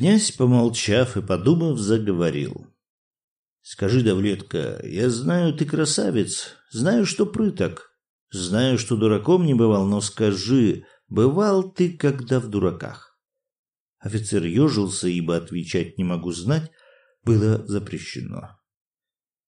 Князь, помолчав и подумав, заговорил. «Скажи, Давлетка, я знаю, ты красавец, знаю, что прыток, знаю, что дураком не бывал, но скажи, бывал ты когда в дураках?» Офицер ежился, ибо отвечать не могу знать, было запрещено.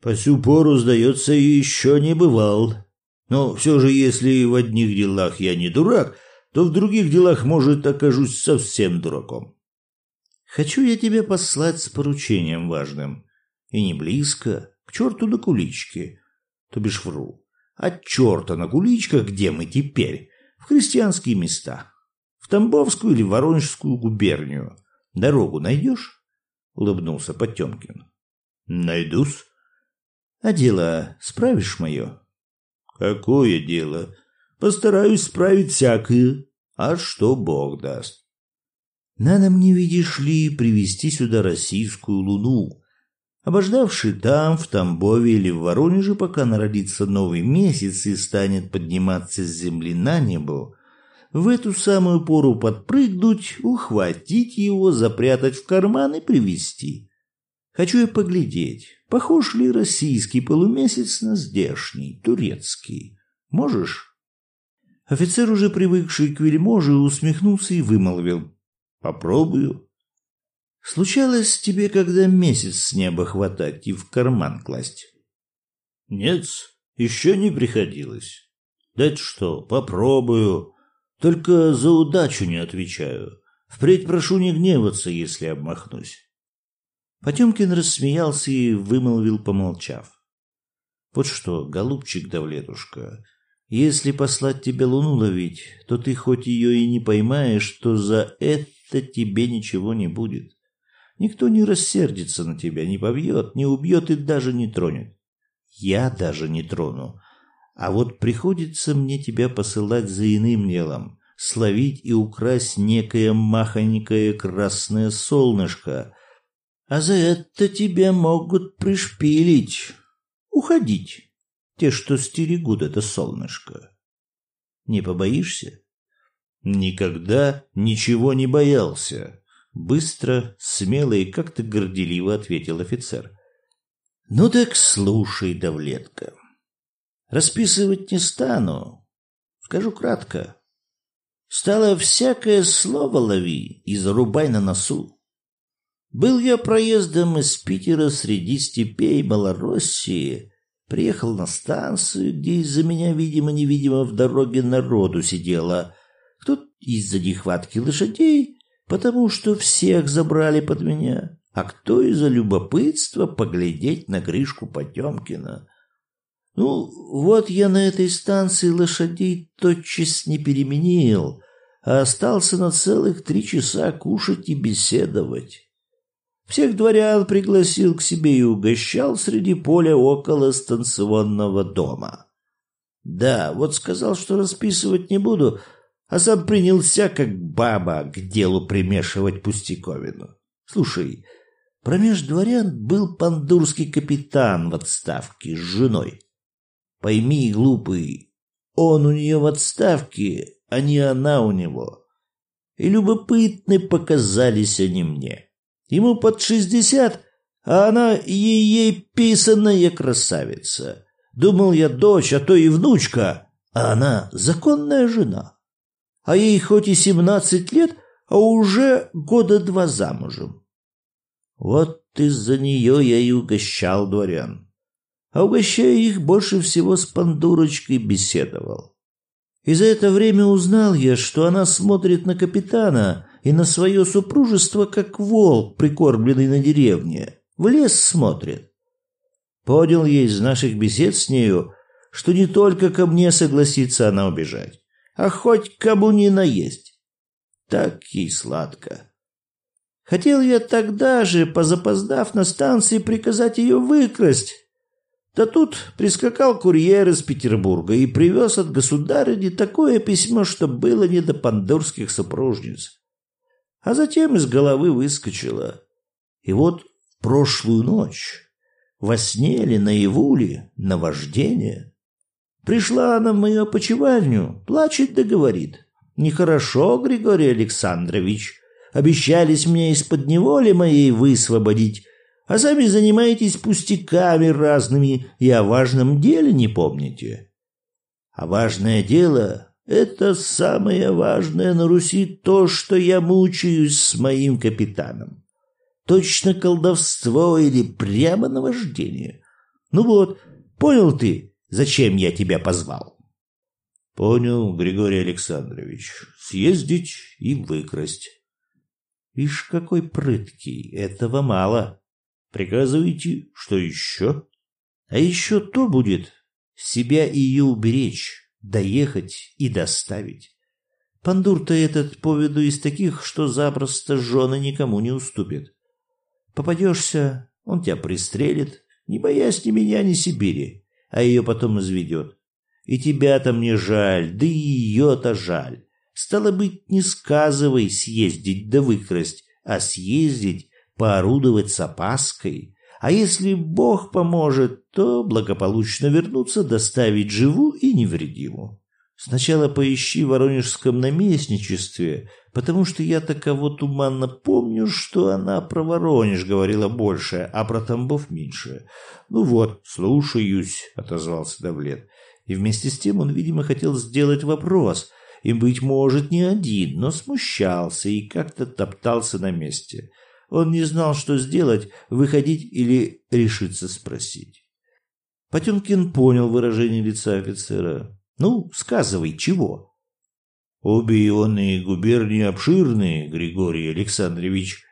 «По сю пору, сдается, еще не бывал. Но все же, если в одних делах я не дурак, то в других делах, может, окажусь совсем дураком. Хочу я тебя послать с поручением важным. И не близко, к черту на куличке. То бишь вру. От черта на куличках, где мы теперь? В христианские места. В Тамбовскую или Воронежскую губернию. Дорогу найдешь? Улыбнулся Потемкин. Найдусь. А дело справишь мое? Какое дело? Постараюсь справить всякое. А что Бог даст? Надо мне, видишь ли, привести сюда российскую луну, обождавший там, в Тамбове или в Воронеже, пока народится новый месяц и станет подниматься с земли на небо, в эту самую пору подпрыгнуть, ухватить его, запрятать в карман и привести. Хочу я поглядеть, похож ли российский полумесяц на здешний, турецкий. Можешь? Офицер, уже привыкший к вельможе, усмехнулся и вымолвил. Попробую. Случалось тебе когда месяц с неба хватать и в карман класть? Нет, еще не приходилось. Да что, попробую. Только за удачу не отвечаю. Впредь прошу не гневаться, если обмахнусь. Потемкин рассмеялся и вымолвил, помолчав. Вот что, голубчик Давлетушка, если послать тебе луну ловить, то ты хоть ее и не поймаешь, то за это то тебе ничего не будет. Никто не рассердится на тебя, не побьет, не убьет и даже не тронет. Я даже не трону. А вот приходится мне тебя посылать за иным делом, словить и украсть некое махонькое красное солнышко. А за это тебя могут пришпилить, уходить, те, что стерегут это солнышко. Не побоишься? Никогда ничего не боялся. Быстро, смело и как-то горделиво ответил офицер. Ну так слушай, Давлетка. Расписывать не стану. Скажу кратко. Стало всякое слово лови и зарубай на носу. Был я проездом из Питера среди степей Малороссии, приехал на станцию, где из-за меня, видимо-невидимо, в дороге народу сидела из-за нехватки лошадей, потому что всех забрали под меня, а кто из-за любопытства поглядеть на Гришку Потемкина. Ну, вот я на этой станции лошадей тотчас не переменил, а остался на целых три часа кушать и беседовать. Всех дворян пригласил к себе и угощал среди поля около станционного дома. Да, вот сказал, что расписывать не буду, а сам принялся, как баба, к делу примешивать пустяковину. Слушай, промеж дворян был пандурский капитан в отставке с женой. Пойми, глупый, он у нее в отставке, а не она у него. И любопытны показались они мне. Ему под шестьдесят, а она ей-ей писанная красавица. Думал я дочь, а то и внучка, а она законная жена а ей хоть и семнадцать лет, а уже года два замужем. Вот из-за нее я и угощал дворян. А угощая их, больше всего с пандурочкой беседовал. И за это время узнал я, что она смотрит на капитана и на свое супружество, как волк, прикормленный на деревне. В лес смотрит. Понял я из наших бесед с нею, что не только ко мне согласится она убежать а хоть кому ни наесть. Так ей сладко. Хотел я тогда же, позапоздав на станции, приказать ее выкрасть. Да тут прискакал курьер из Петербурга и привез от государыни такое письмо, что было не до пандорских супружниц. А затем из головы выскочило. И вот прошлую ночь, во сне ли, наяву ли, наваждение, Пришла она в мою опочивальню, плачет да говорит. Нехорошо, Григорий Александрович. Обещались мне из-под неволи моей высвободить, а сами занимаетесь пустяками разными и о важном деле не помните. А важное дело — это самое важное на Руси то, что я мучаюсь с моим капитаном. Точно колдовство или прямо наваждение. Ну вот, понял ты, зачем я тебя позвал? Понял, Григорий Александрович. Съездить и выкрасть. Ишь, какой прыткий, этого мало. Приказывайте, что еще? А еще то будет себя ее уберечь, доехать и доставить. Пандур-то этот по виду из таких, что запросто жены никому не уступит. Попадешься, он тебя пристрелит, не боясь ни меня, ни Сибири, а ее потом изведет. И тебя-то мне жаль, да и ее-то жаль. Стало быть, не сказывай съездить да выкрасть, а съездить, поорудовать с опаской. А если Бог поможет, то благополучно вернуться, доставить живу и невредиму. Сначала поищи в Воронежском наместничестве, потому что я таково туманно помню, что она про Воронеж говорила больше, а про Тамбов меньше. Ну вот, слушаюсь, отозвался Давлет. И вместе с тем он, видимо, хотел сделать вопрос, и, быть может, не один, но смущался и как-то топтался на месте. Он не знал, что сделать, выходить или решиться спросить. Потемкин понял выражение лица офицера. Ну, сказывай, чего? Обе ионные губернии обширные, Григорий Александрович.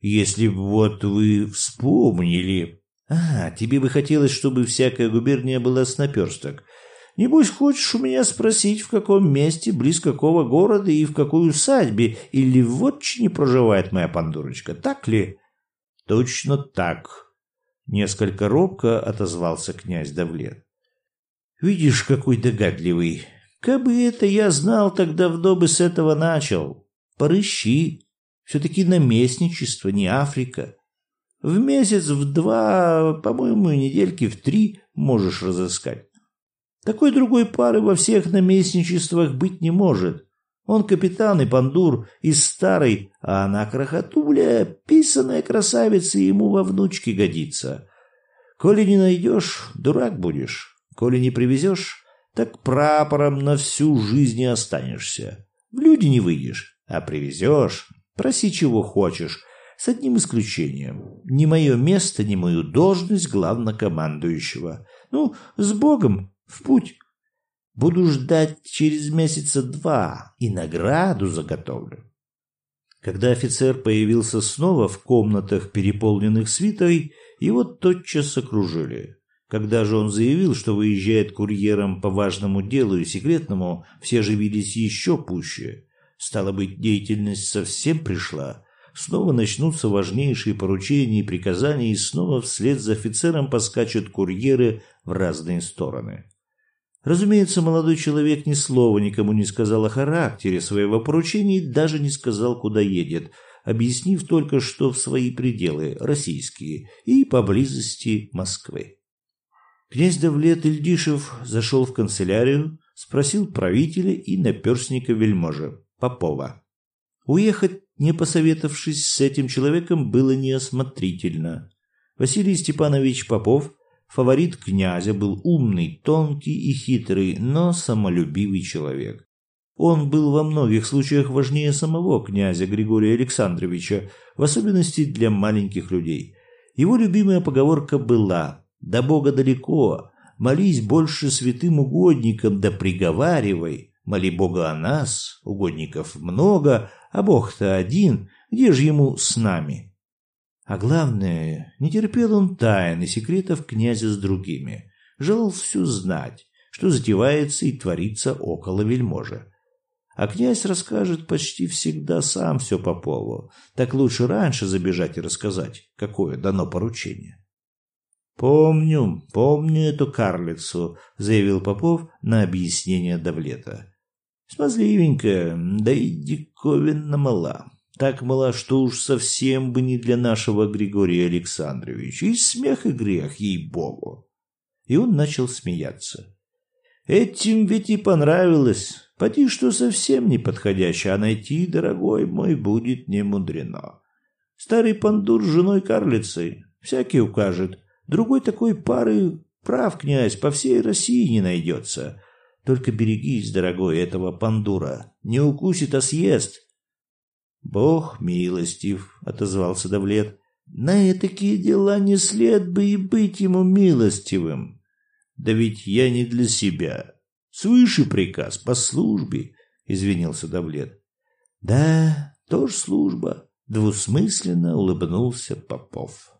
Если б вот вы вспомнили... А, тебе бы хотелось, чтобы всякая губерния была с наперсток. Небось, хочешь у меня спросить, в каком месте, близ какого города и в какой усадьбе или в отчине проживает моя пандурочка, так ли? Точно так. Несколько робко отозвался князь Давлет. Видишь, какой догадливый. Кабы это я знал, так давно бы с этого начал. Порыщи. Все-таки наместничество, не Африка. В месяц, в два, по-моему, недельки в три можешь разыскать. Такой другой пары во всех наместничествах быть не может. Он капитан и пандур из старой, а она крохотуля, писаная красавица ему во внучке годится. Коли не найдешь, дурак будешь. Коли не привезешь, так прапором на всю жизнь не останешься. В люди не выйдешь, а привезешь, проси чего хочешь, с одним исключением. Не мое место, не мою должность главнокомандующего. Ну, с Богом, в путь. Буду ждать через месяца два и награду заготовлю. Когда офицер появился снова в комнатах, переполненных свитой, его тотчас окружили. Когда же он заявил, что выезжает курьером по важному делу и секретному, все живились еще пуще. Стало быть, деятельность совсем пришла. Снова начнутся важнейшие поручения и приказания, и снова вслед за офицером поскачут курьеры в разные стороны. Разумеется, молодой человек ни слова никому не сказал о характере своего поручения и даже не сказал, куда едет, объяснив только, что в свои пределы, российские, и поблизости Москвы. Князь Давлет Ильдишев зашел в канцелярию, спросил правителя и наперсника вельможа, Попова. Уехать, не посоветовавшись с этим человеком, было неосмотрительно. Василий Степанович Попов, фаворит князя, был умный, тонкий и хитрый, но самолюбивый человек. Он был во многих случаях важнее самого князя Григория Александровича, в особенности для маленьких людей. Его любимая поговорка была до Бога далеко, молись больше святым угодникам, да приговаривай, моли Бога о нас, угодников много, а Бог-то один, где же ему с нами? А главное, не терпел он тайн и секретов князя с другими, желал все знать, что затевается и творится около вельможа. А князь расскажет почти всегда сам все по полу, так лучше раньше забежать и рассказать, какое дано поручение. «Помню, помню эту карлицу», — заявил Попов на объяснение Давлета. «Смазливенькая, да и диковинно мала. Так мала, что уж совсем бы не для нашего Григория Александровича. И смех, и грех, ей-богу». И он начал смеяться. «Этим ведь и понравилось. Поди, что совсем не подходящий, а найти, дорогой мой, будет не мудрено. Старый пандур с женой карлицей всякий укажет. Другой такой пары прав, князь, по всей России не найдется. Только берегись, дорогой, этого пандура. Не укусит, а съест. Бог милостив, отозвался Давлет. На такие дела не след бы и быть ему милостивым. Да ведь я не для себя. Свыше приказ по службе, извинился Давлет. Да, тоже служба, двусмысленно улыбнулся Попов.